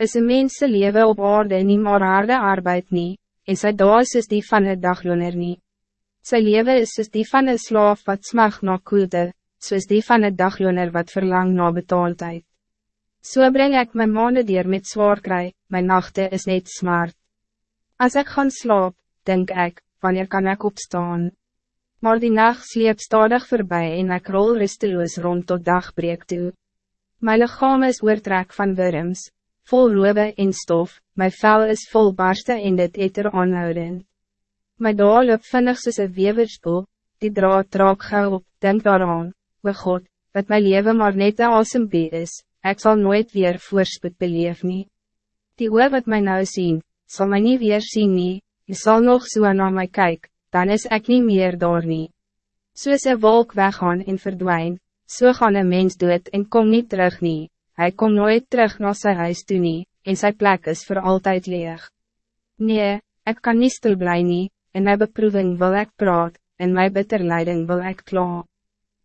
is een mens leven op aarde nie maar harde arbeid nie, en sy daas is die van een dagloner nie. Sy leven is soos die van een slaaf wat smag na koelde, soos die van een dagloner wat verlang na betaaldheid. So breng ik mijn maanden dier met zwaar kry, mijn nachten is net smart. Als ik gaan slaap, denk ik, wanneer kan ik opstaan? Maar die nacht sleep stadig voorbij en ik rol rusteloos rond tot dagbreek toe. My lichaam is oortrek van wurms, vol roebe en stof, my vel is vol barste en dit eter aanhoudend. My daal loop vinnig soos een weverspoel, die draad traak gauw op, denk daaraan, we God, wat my leven maar net een asembie is, ik zal nooit weer voorspoed beleef nie. Die oor wat my nou sien, zal my nie weer zien nie, je zal nog so naar my kyk, dan is ik niet meer daar nie. Soos een wolk weggaan en verdwijn, so gaan een mens dood en kom niet terug nie hij komt nooit terug naar zijn huis toe nie, en zijn plek is voor altijd leeg. Nee, ik kan niet stil blij nie, in mijn beproeving wil ik praat, en mijn bitterleiding wil ik kla.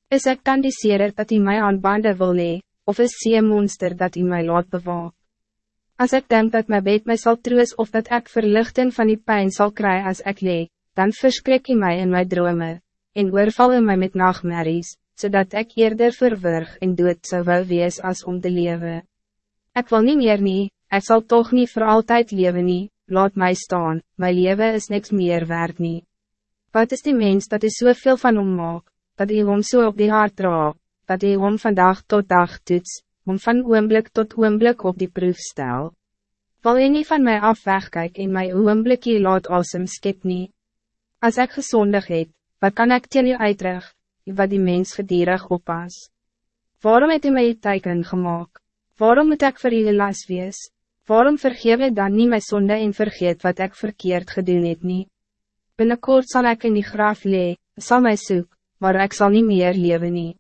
Is ik dan die seer dat hij mij aan banden wil nee, of is een monster dat hij mij laat bewaak? Als ik denk dat mijn beet mij zal troos of dat ik verlichting van die pijn zal krijgen als ik lee, dan verschrik hij mij in mijn dromen, en oorval mij met nachtmerries, zodat ik eerder verwurg en dood zou wel wees als om te leven. Ik wil niet meer nie, ik zal toch niet voor altijd leven nie, laat mij staan, mijn leven is niks meer waard nie. Wat is die mens dat is zoveel van hom maak, dat hij hom zo so op die hart dra, dat hij hom van dag tot dag toets, om van oomblik tot oomblik op die proef stel. Wil hy nie van mij af wegkijk en my oomblikkie laat awesome skip nie? As ek gezondig het, wat kan ik teen u uitrug? Wat die mens gedierig oppas. Waarom het u my teiken gemaakt? Waarom moet ik voor u las wees? Waarom vergeef ik dan niet mijn zonde en vergeet wat ik verkeerd gedoen het nie? Binnenkort zal ik in die graaf lee, zal mij zoek, maar ik zal niet meer leven nie.